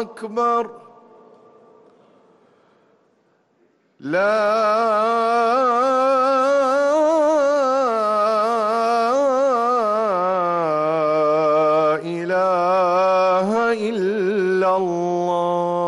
أكبر. لا إله إلا الله.